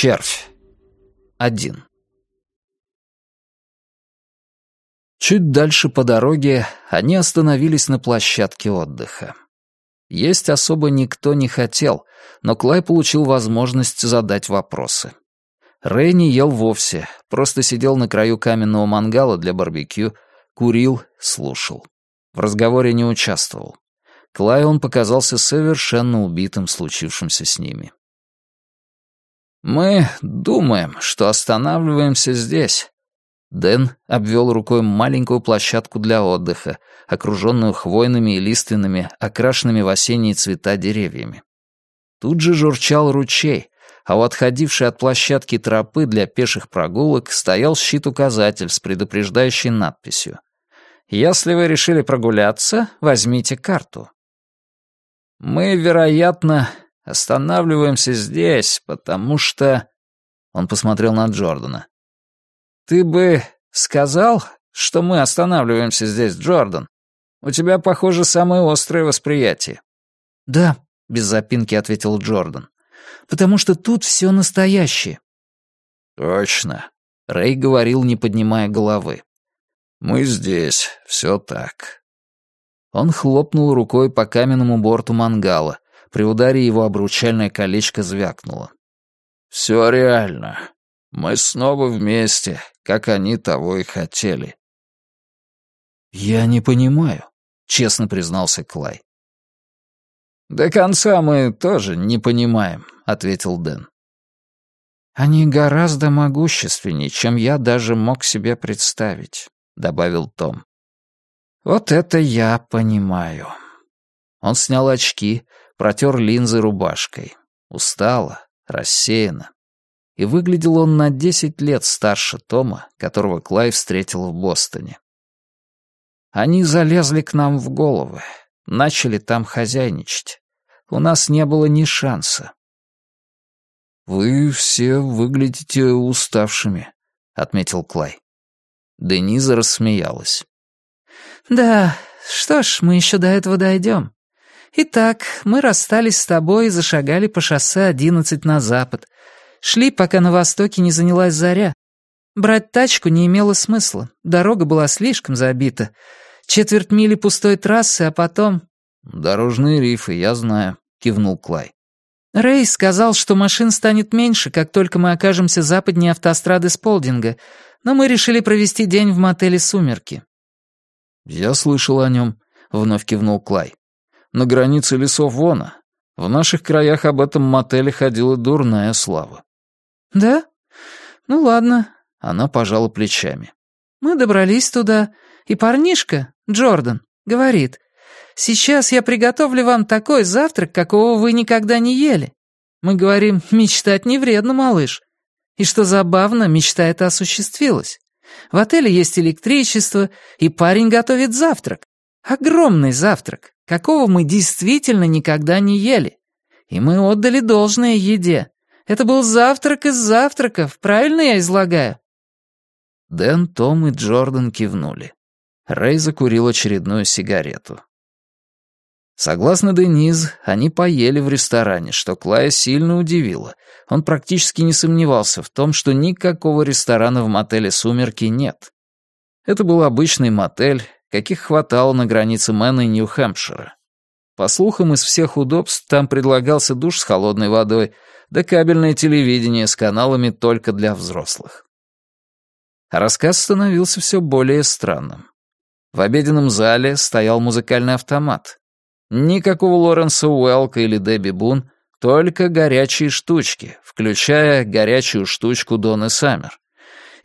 Червь. Один. Чуть дальше по дороге они остановились на площадке отдыха. Есть особо никто не хотел, но Клай получил возможность задать вопросы. Рэй не ел вовсе, просто сидел на краю каменного мангала для барбекю, курил, слушал. В разговоре не участвовал. Клай он показался совершенно убитым случившимся с ними. «Мы думаем, что останавливаемся здесь». Дэн обвел рукой маленькую площадку для отдыха, окруженную хвойными и лиственными, окрашенными в осенние цвета деревьями. Тут же журчал ручей, а у отходившей от площадки тропы для пеших прогулок стоял щит-указатель с предупреждающей надписью. «Если вы решили прогуляться, возьмите карту». «Мы, вероятно, Останавливаемся здесь, потому что...» Он посмотрел на Джордана. «Ты бы сказал, что мы останавливаемся здесь, Джордан? У тебя, похоже, самое острое восприятие». «Да», — без запинки ответил Джордан. «Потому что тут все настоящее». «Точно», — Рэй говорил, не поднимая головы. «Мы здесь, все так». Он хлопнул рукой по каменному борту мангала, при ударе его обручальное колечко звякнуло. «Все реально. Мы снова вместе, как они того и хотели». «Я не понимаю», — честно признался Клай. «До конца мы тоже не понимаем», — ответил Дэн. «Они гораздо могущественнее, чем я даже мог себе представить», — добавил Том. «Вот это я понимаю». Он снял очки, протер линзы рубашкой. Устало, рассеянно. И выглядел он на десять лет старше Тома, которого Клай встретил в Бостоне. Они залезли к нам в головы, начали там хозяйничать. У нас не было ни шанса. «Вы все выглядите уставшими», — отметил Клай. Дениза рассмеялась. «Да, что ж, мы еще до этого дойдем. Итак, мы расстались с тобой и зашагали по шоссе 11 на запад. Шли, пока на востоке не занялась заря. Брать тачку не имело смысла. Дорога была слишком забита. Четверть мили пустой трассы, а потом... «Дорожные рифы, я знаю», — кивнул Клай. Рэй сказал, что машин станет меньше, как только мы окажемся западнее автострады Сполдинга, но мы решили провести день в мотеле «Сумерки». «Я слышал о нем», — вновь кивнул Клай на границе лесов Вона. В наших краях об этом мотеле ходила дурная слава». «Да? Ну ладно». Она пожала плечами. «Мы добрались туда, и парнишка, Джордан, говорит, «Сейчас я приготовлю вам такой завтрак, какого вы никогда не ели». Мы говорим, «Мечтать не вредно, малыш». И что забавно, мечта эта осуществилась. В отеле есть электричество, и парень готовит завтрак. Огромный завтрак какого мы действительно никогда не ели. И мы отдали должное еде. Это был завтрак из завтраков, правильно я излагаю?» Дэн, Том и Джордан кивнули. Рэй закурил очередную сигарету. Согласно Дениз, они поели в ресторане, что Клая сильно удивило. Он практически не сомневался в том, что никакого ресторана в мотеле «Сумерки» нет. Это был обычный мотель, каких хватало на границе Мэна и Нью-Хэмпшира. По слухам, из всех удобств там предлагался душ с холодной водой, да кабельное телевидение с каналами только для взрослых. Рассказ становился все более странным. В обеденном зале стоял музыкальный автомат. Никакого Лоренса Уэлка или Дебби Бун, только горячие штучки, включая горячую штучку Доны Саммер.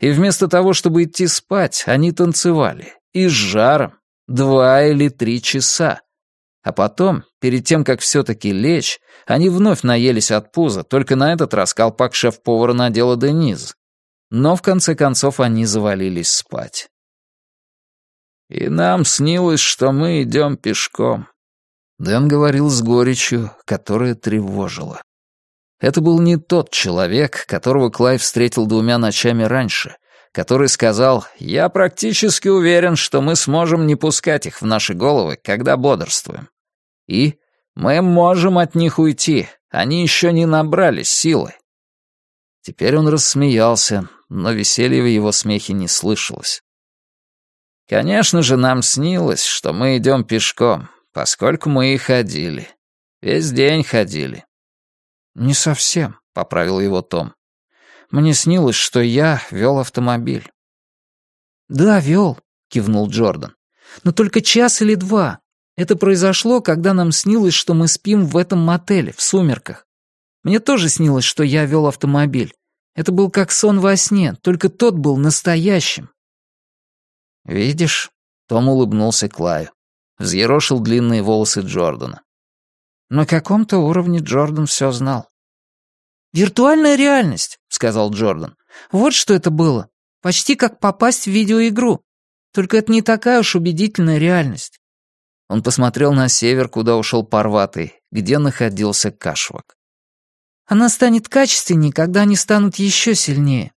И вместо того, чтобы идти спать, они танцевали, и с жаром. Два или три часа. А потом, перед тем, как все-таки лечь, они вновь наелись от пуза, только на этот раз колпак шеф-повара надела Дениз. Но в конце концов они завалились спать. «И нам снилось, что мы идем пешком», — Дэн говорил с горечью, которая тревожила. Это был не тот человек, которого Клайв встретил двумя ночами раньше, который сказал, «Я практически уверен, что мы сможем не пускать их в наши головы, когда бодрствуем. И мы можем от них уйти, они еще не набрались силы». Теперь он рассмеялся, но веселья в его смехе не слышалось. «Конечно же, нам снилось, что мы идем пешком, поскольку мы и ходили. Весь день ходили». «Не совсем», — поправил его Том. «Мне снилось, что я вел автомобиль». «Да, вел», — кивнул Джордан. «Но только час или два. Это произошло, когда нам снилось, что мы спим в этом мотеле, в сумерках. Мне тоже снилось, что я вел автомобиль. Это был как сон во сне, только тот был настоящим. «Видишь?» — Том улыбнулся Клаю. Взъерошил длинные волосы Джордана. На каком-то уровне Джордан все знал. «Виртуальная реальность», — сказал Джордан. «Вот что это было. Почти как попасть в видеоигру. Только это не такая уж убедительная реальность». Он посмотрел на север, куда ушел Парватый, где находился Кашвак. «Она станет качественнее, когда они станут еще сильнее.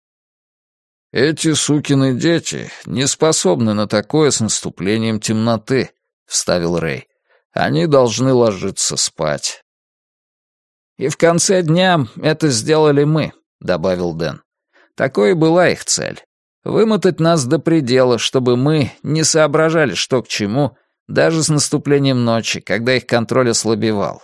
«Эти сукины дети не способны на такое с наступлением темноты», — вставил Рэй. «Они должны ложиться спать». «И в конце дня это сделали мы», — добавил Дэн. «Такой была их цель. Вымотать нас до предела, чтобы мы не соображали, что к чему, даже с наступлением ночи, когда их контроль ослабевал.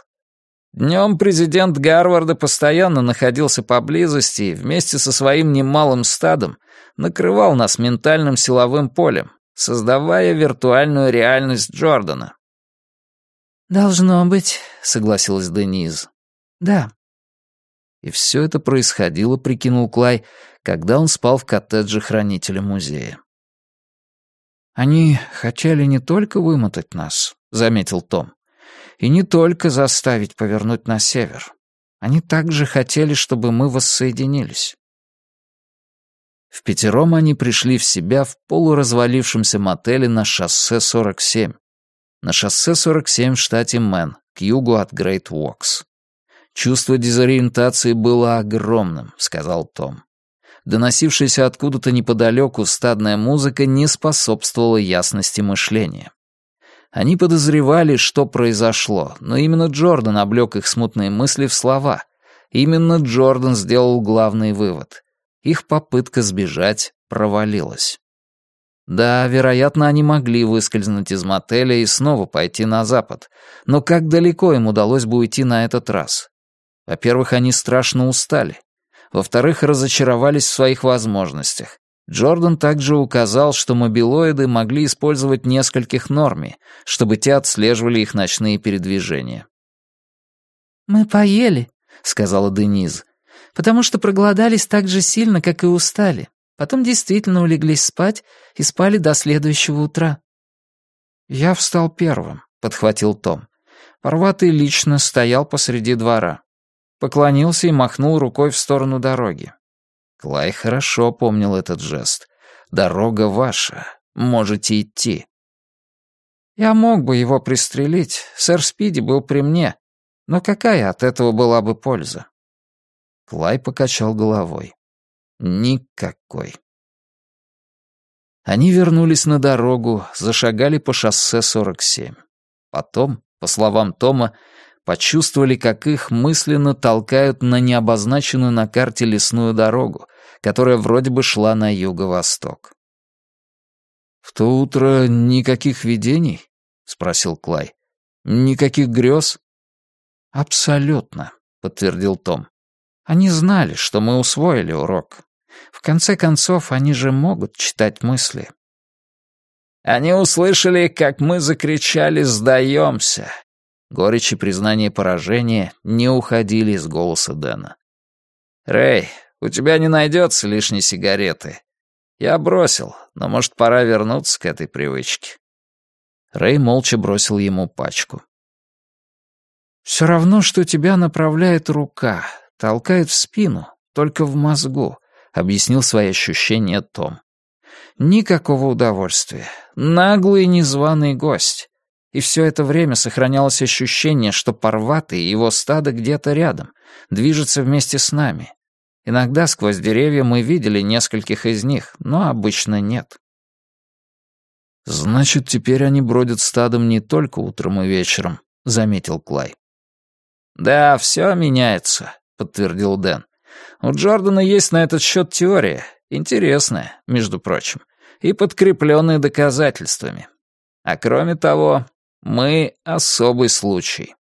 Днем президент Гарварда постоянно находился поблизости и вместе со своим немалым стадом накрывал нас ментальным силовым полем, создавая виртуальную реальность Джордана. «Должно быть», — согласилась Дениз. «Да». И все это происходило, прикинул Клай, когда он спал в коттедже хранителя музея. «Они хотели не только вымотать нас», — заметил Том, «и не только заставить повернуть на север. Они также хотели, чтобы мы воссоединились. Впятером они пришли в себя в полуразвалившемся мотеле на шоссе 47. На шоссе 47 в штате Мэн, к югу от Грейт Уокс. Чувство дезориентации было огромным, сказал Том. Доносившаяся откуда-то неподалеку стадная музыка не способствовала ясности мышления. Они подозревали, что произошло, но именно Джордан облёк их смутные мысли в слова. Именно Джордан сделал главный вывод их попытка сбежать провалилась. Да, вероятно, они могли выскользнуть из мотеля и снова пойти на запад, но как далеко им удалось бы уйти на этот раз? Во-первых, они страшно устали. Во-вторых, разочаровались в своих возможностях. Джордан также указал, что мобилоиды могли использовать нескольких норми, чтобы те отслеживали их ночные передвижения. «Мы поели», — сказала Дениз потому что проголодались так же сильно, как и устали. Потом действительно улеглись спать и спали до следующего утра. «Я встал первым», — подхватил Том. Порватый лично стоял посреди двора. Поклонился и махнул рукой в сторону дороги. Клай хорошо помнил этот жест. «Дорога ваша. Можете идти». Я мог бы его пристрелить, сэр Спиди был при мне, но какая от этого была бы польза? Клай покачал головой. Никакой. Они вернулись на дорогу, зашагали по шоссе 47. Потом, по словам Тома, почувствовали, как их мысленно толкают на необозначенную на карте лесную дорогу, которая вроде бы шла на юго-восток. «В то утро никаких видений?» — спросил Клай. «Никаких грез?» «Абсолютно», — подтвердил Том. Они знали, что мы усвоили урок. В конце концов, они же могут читать мысли. Они услышали, как мы закричали «Сдаемся!». Горечь и признание поражения не уходили из голоса Дэна. «Рэй, у тебя не найдется лишней сигареты. Я бросил, но, может, пора вернуться к этой привычке». Рэй молча бросил ему пачку. «Все равно, что тебя направляет рука», Толкает в спину, только в мозгу, объяснил свои ощущения Том. Никакого удовольствия. Наглый незваный гость. И все это время сохранялось ощущение, что Парватый и его стадо где-то рядом, движется вместе с нами. Иногда сквозь деревья мы видели нескольких из них, но обычно нет. «Значит, теперь они бродят стадом не только утром и вечером», — заметил Клай. «Да, все меняется подтвердил Дэн. У Джордана есть на этот счет теория, интересная, между прочим, и подкрепленная доказательствами. А кроме того, мы особый случай.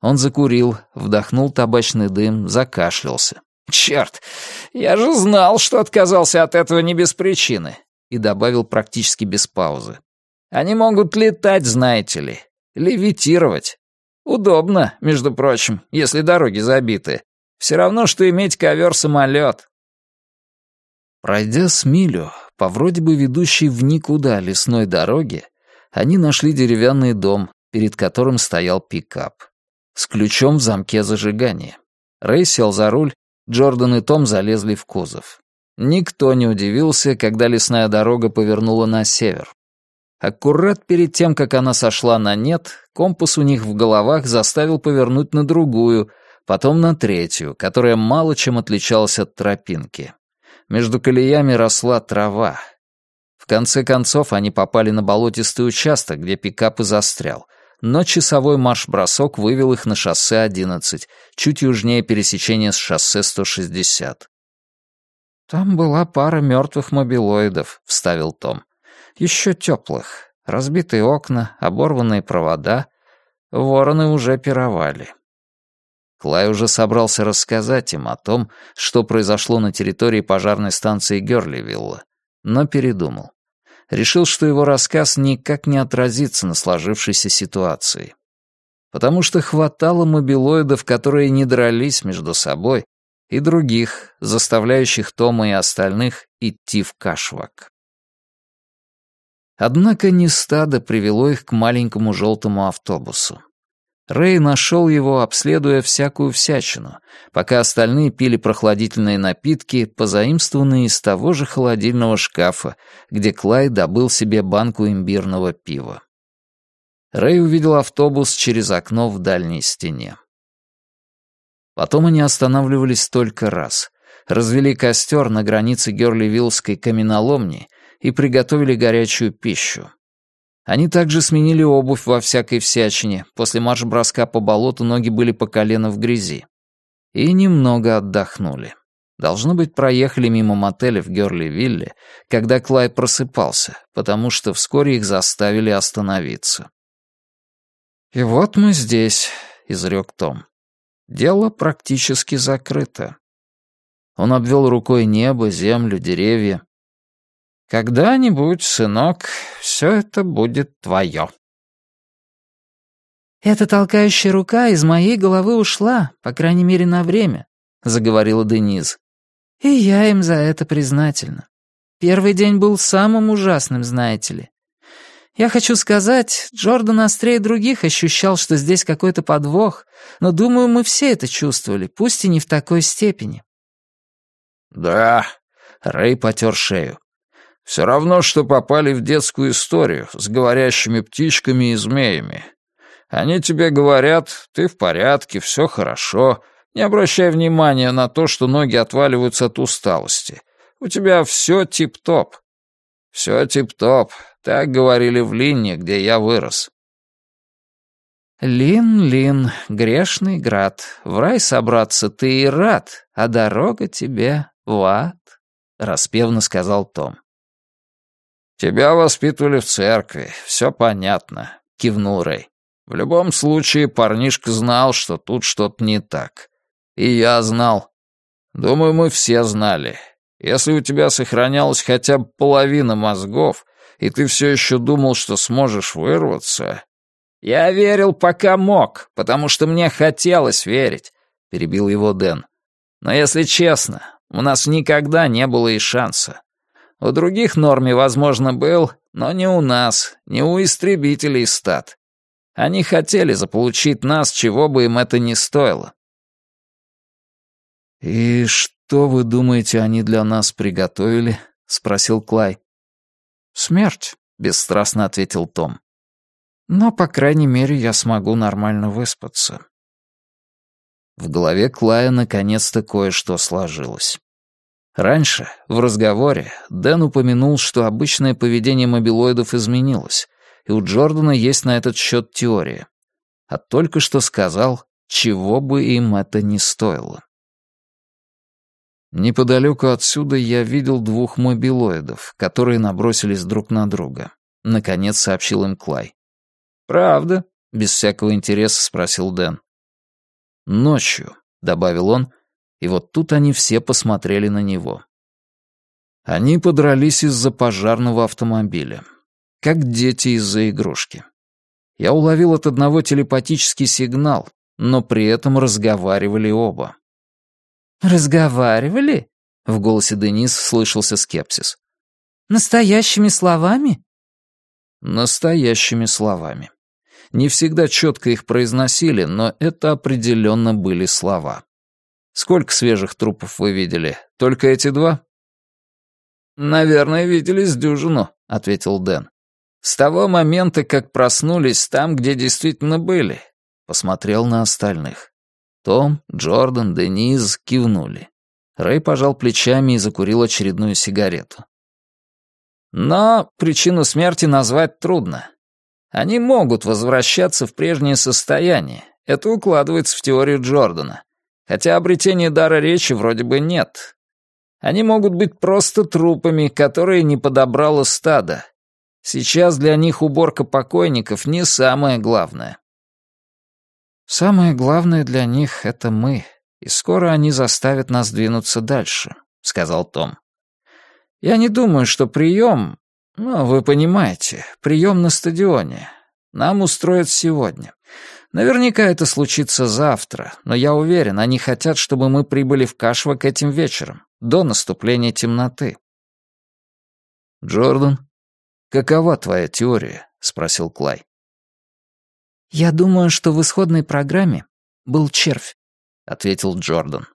Он закурил, вдохнул табачный дым, закашлялся. «Черт, я же знал, что отказался от этого не без причины», и добавил практически без паузы. «Они могут летать, знаете ли, левитировать. Удобно, между прочим, если дороги забиты. Все равно, что иметь ковер-самолет». Пройдя с милю по вроде бы ведущей в никуда лесной дороге, они нашли деревянный дом, перед которым стоял пикап. С ключом в замке зажигания. Рэй сел за руль, Джордан и Том залезли в кузов. Никто не удивился, когда лесная дорога повернула на север. Аккурат перед тем, как она сошла на нет, компас у них в головах заставил повернуть на другую, потом на третью, которая мало чем отличалась от тропинки. Между колеями росла трава. В конце концов они попали на болотистый участок, где пикап и застрял, но часовой марш-бросок вывел их на шоссе 11, чуть южнее пересечения с шоссе 160. «Там была пара мертвых мобилоидов», — вставил Том. «Еще теплых. Разбитые окна, оборванные провода. Вороны уже пировали». Клай уже собрался рассказать им о том, что произошло на территории пожарной станции Герливилла, но передумал решил, что его рассказ никак не отразится на сложившейся ситуации. Потому что хватало мобилоидов, которые не дрались между собой, и других, заставляющих Тома и остальных идти в кашвак. Однако не стадо привело их к маленькому желтому автобусу. Рэй нашел его, обследуя всякую всячину, пока остальные пили прохладительные напитки, позаимствованные из того же холодильного шкафа, где Клай добыл себе банку имбирного пива. Рэй увидел автобус через окно в дальней стене. Потом они останавливались только раз. Развели костер на границе Герливиллской каменоломни и приготовили горячую пищу. Они также сменили обувь во всякой всячине. После марш-броска по болоту ноги были по колено в грязи. И немного отдохнули. Должно быть, проехали мимо мотеля в Герли-Вилле, когда Клай просыпался, потому что вскоре их заставили остановиться. «И вот мы здесь», — изрек Том. «Дело практически закрыто». Он обвел рукой небо, землю, деревья. Когда-нибудь, сынок, все это будет твое. «Эта толкающая рука из моей головы ушла, по крайней мере, на время», — заговорила Дениз. «И я им за это признательна. Первый день был самым ужасным, знаете ли. Я хочу сказать, Джордан острее других ощущал, что здесь какой-то подвох, но, думаю, мы все это чувствовали, пусть и не в такой степени». «Да», — Рэй потер шею. Все равно, что попали в детскую историю с говорящими птичками и змеями. Они тебе говорят, ты в порядке, все хорошо, не обращай внимания на то, что ноги отваливаются от усталости. У тебя все тип-топ. Все тип-топ, так говорили в Линне, где я вырос. «Лин, Лин, грешный град, в рай собраться ты и рад, а дорога тебе в ад», — распевно сказал Том. «Тебя воспитывали в церкви, все понятно», — кивнул Рэй. «В любом случае, парнишка знал, что тут что-то не так. И я знал. Думаю, мы все знали. Если у тебя сохранялась хотя бы половина мозгов, и ты все еще думал, что сможешь вырваться...» «Я верил, пока мог, потому что мне хотелось верить», — перебил его Дэн. «Но если честно, у нас никогда не было и шанса. У других норме, возможно, был, но не у нас, не у истребителей стат. Они хотели заполучить нас, чего бы им это ни стоило. «И что, вы думаете, они для нас приготовили?» — спросил Клай. «Смерть», — бесстрастно ответил Том. «Но, по крайней мере, я смогу нормально выспаться». В голове Клая наконец-то кое-что сложилось. Раньше, в разговоре, Дэн упомянул, что обычное поведение мобилоидов изменилось, и у Джордана есть на этот счет теория. А только что сказал, чего бы им это ни стоило. Неподалеку отсюда я видел двух мобилоидов, которые набросились друг на друга. Наконец сообщил им Клай. «Правда?» — без всякого интереса спросил Дэн. «Ночью», — добавил он, и вот тут они все посмотрели на него. Они подрались из-за пожарного автомобиля. Как дети из-за игрушки. Я уловил от одного телепатический сигнал, но при этом разговаривали оба. «Разговаривали?» — в голосе Денис слышался скепсис. «Настоящими словами?» Настоящими словами. Не всегда четко их произносили, но это определенно были слова. Сколько свежих трупов вы видели? Только эти два? «Наверное, видели с дюжину», — ответил Дэн. «С того момента, как проснулись там, где действительно были». Посмотрел на остальных. Том, Джордан, Дениз кивнули. Рэй пожал плечами и закурил очередную сигарету. Но причину смерти назвать трудно. Они могут возвращаться в прежнее состояние. Это укладывается в теорию Джордана. Хотя обретения дара речи вроде бы нет. Они могут быть просто трупами, которые не подобрало стадо. Сейчас для них уборка покойников не самое главное. «Самое главное для них — это мы, и скоро они заставят нас двинуться дальше», — сказал Том. «Я не думаю, что прием... Ну, вы понимаете, прием на стадионе. Нам устроят сегодня. Наверняка это случится завтра, но я уверен, они хотят, чтобы мы прибыли в Кашвак этим вечером, до наступления темноты». «Джордан, какова твоя теория?» — спросил Клай. «Я думаю, что в исходной программе был червь», — ответил Джордан.